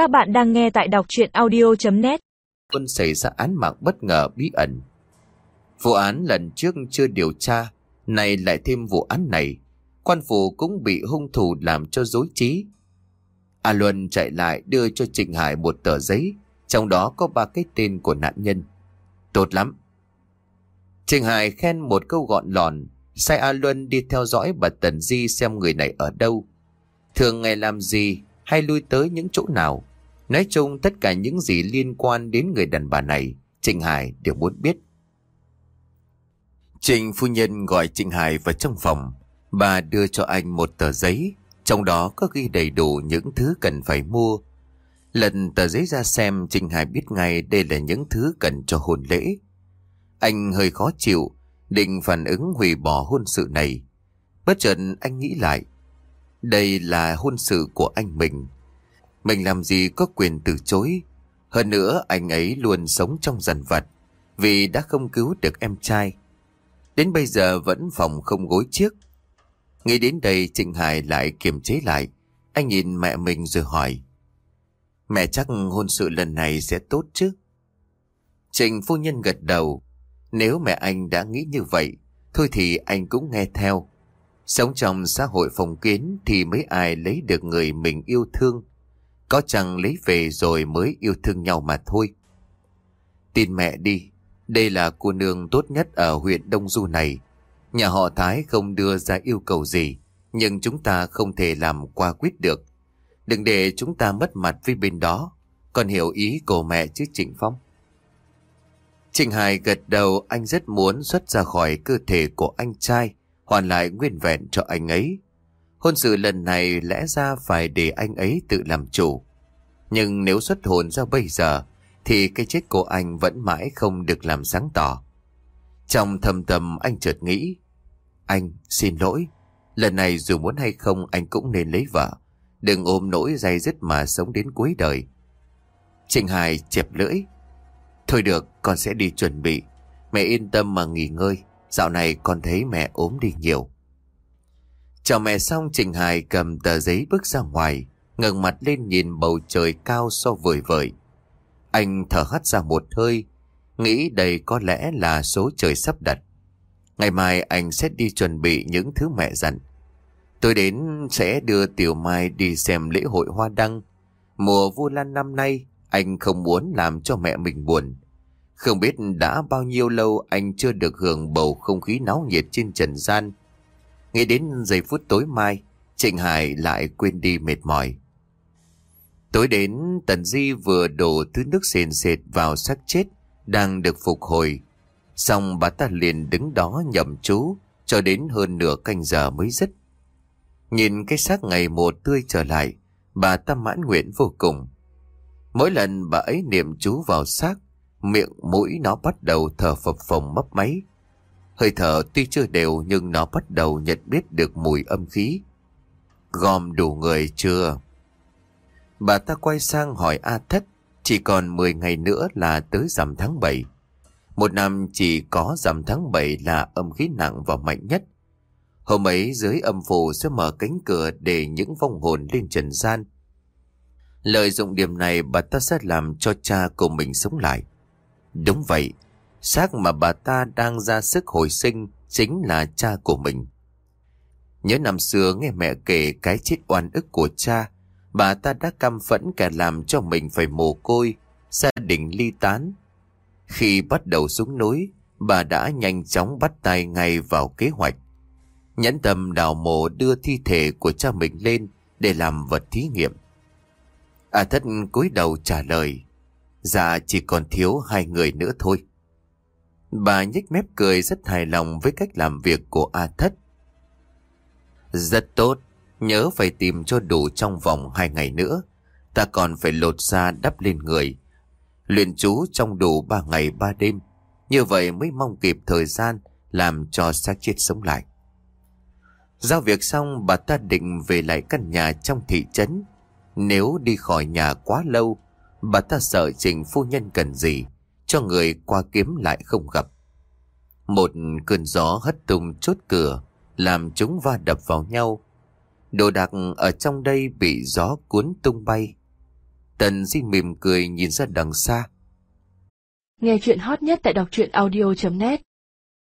Các bạn đang nghe tại đọc chuyện audio.net Quân xảy ra án mạng bất ngờ bí ẩn. Vụ án lần trước chưa điều tra, nay lại thêm vụ án này. Quan phủ cũng bị hung thủ làm cho dối trí. A Luân chạy lại đưa cho Trịnh Hải một tờ giấy, trong đó có ba cái tên của nạn nhân. Tốt lắm. Trịnh Hải khen một câu gọn lòn, sai A Luân đi theo dõi bà Tần Di xem người này ở đâu. Thường ngày làm gì hay lui tới những chỗ nào. Nói chung tất cả những gì liên quan đến người đàn bà này, Trịnh Hải đều muốn biết. Trịnh phu nhân gọi Trịnh Hải vào trong phòng. Bà đưa cho anh một tờ giấy, trong đó có ghi đầy đủ những thứ cần phải mua. Lần tờ giấy ra xem, Trịnh Hải biết ngay đây là những thứ cần cho hôn lễ. Anh hơi khó chịu, định phản ứng hủy bỏ hôn sự này. Bất chợt anh nghĩ lại, đây là hôn sự của anh mình. Mình làm gì có quyền từ chối. Hơn nữa anh ấy luôn sống trong dần vật vì đã không cứu được em trai. Đến bây giờ vẫn phòng không gối chiếc. Nghĩ đến đây Trịnh Hải lại kiềm chế lại. Anh nhìn mẹ mình rồi hỏi. Mẹ chắc hôn sự lần này sẽ tốt chứ? Trịnh phu nhân gật đầu. Nếu mẹ anh đã nghĩ như vậy, thôi thì anh cũng nghe theo. Sống trong xã hội phong kiến thì mấy ai lấy được người mình yêu thương. Có chẳng lấy về rồi mới yêu thương nhau mà thôi. Tin mẹ đi, đây là cô nương tốt nhất ở huyện Đông Du này. Nhà họ Thái không đưa ra yêu cầu gì, nhưng chúng ta không thể làm qua quyết được. Đừng để chúng ta mất mặt với bên đó. Còn hiểu ý của mẹ chứ Trịnh Phong. Trịnh Hải gật đầu anh rất muốn xuất ra khỏi cơ thể của anh trai, hoàn lại nguyên vẹn cho anh ấy. Hôn sự lần này lẽ ra phải để anh ấy tự làm chủ. Nhưng nếu xuất hồn ra bây giờ, thì cái chết của anh vẫn mãi không được làm sáng tỏ. Trong thầm tâm anh chợt nghĩ, anh xin lỗi, lần này dù muốn hay không anh cũng nên lấy vợ, đừng ôm nỗi dây dứt mà sống đến cuối đời. Trình Hải chẹp lưỡi, thôi được con sẽ đi chuẩn bị, mẹ yên tâm mà nghỉ ngơi, dạo này con thấy mẹ ốm đi nhiều. Chào mẹ xong trình Hải cầm tờ giấy bước ra ngoài, ngẩng mặt lên nhìn bầu trời cao so vời vời. Anh thở hắt ra một hơi, nghĩ đây có lẽ là số trời sắp đặt. Ngày mai anh sẽ đi chuẩn bị những thứ mẹ dặn. Tôi đến sẽ đưa Tiểu Mai đi xem lễ hội hoa đăng. Mùa Vu Lan năm nay, anh không muốn làm cho mẹ mình buồn. Không biết đã bao nhiêu lâu anh chưa được hưởng bầu không khí náo nhiệt trên trần gian. Nghĩ đến giây phút tối mai, Trịnh Hải lại quên đi mệt mỏi. Tối đến, Tần Di vừa đổ thứ nước sền sệt vào xác chết, đang được phục hồi. Xong bà ta liền đứng đó nhầm chú, cho đến hơn nửa canh giờ mới dứt. Nhìn cái xác ngày một tươi trở lại, bà ta mãn nguyện vô cùng. Mỗi lần bà ấy niệm chú vào xác, miệng mũi nó bắt đầu thở phập phồng mấp máy. Hơi thở tuy chưa đều nhưng nó bắt đầu nhận biết được mùi âm khí. Gom đủ người chưa? Bà ta quay sang hỏi A Thất, chỉ còn 10 ngày nữa là tới rằm tháng 7. Một năm chỉ có rằm tháng 7 là âm khí nặng và mạnh nhất. Hôm ấy dưới âm phủ sẽ mở cánh cửa để những vong hồn lên trần gian. Lợi dụng điểm này bà ta sẽ làm cho cha của mình sống lại. Đúng vậy, xác mà bà ta đang ra sức hồi sinh chính là cha của mình. Nhớ năm xưa nghe mẹ kể cái chết oan ức của cha, bà ta đã căm phẫn cả làm cho mình phải mồ côi, gia đình ly tán. Khi bắt đầu xuống núi, bà đã nhanh chóng bắt tay ngay vào kế hoạch. Nhẫn tâm đào mộ đưa thi thể của cha mình lên để làm vật thí nghiệm. À thất cúi đầu trả lời, dạ chỉ còn thiếu hai người nữa thôi. Bà nhếch mép cười rất hài lòng với cách làm việc của A Thất. Rất tốt, nhớ phải tìm cho đủ trong vòng hai ngày nữa. Ta còn phải lột da đắp lên người. Luyện chú trong đủ ba ngày ba đêm. Như vậy mới mong kịp thời gian làm cho xác chết sống lại. Giao việc xong bà ta định về lại căn nhà trong thị trấn. Nếu đi khỏi nhà quá lâu, bà ta sợ trình phu nhân cần gì, cho người qua kiếm lại không gặp. Một cơn gió hất tung chốt cửa, làm chúng va đập vào nhau. Đồ đạc ở trong đây bị gió cuốn tung bay. Tần Di mỉm cười nhìn ra đằng xa. Nghe chuyện hot nhất tại đọc truyện audio.net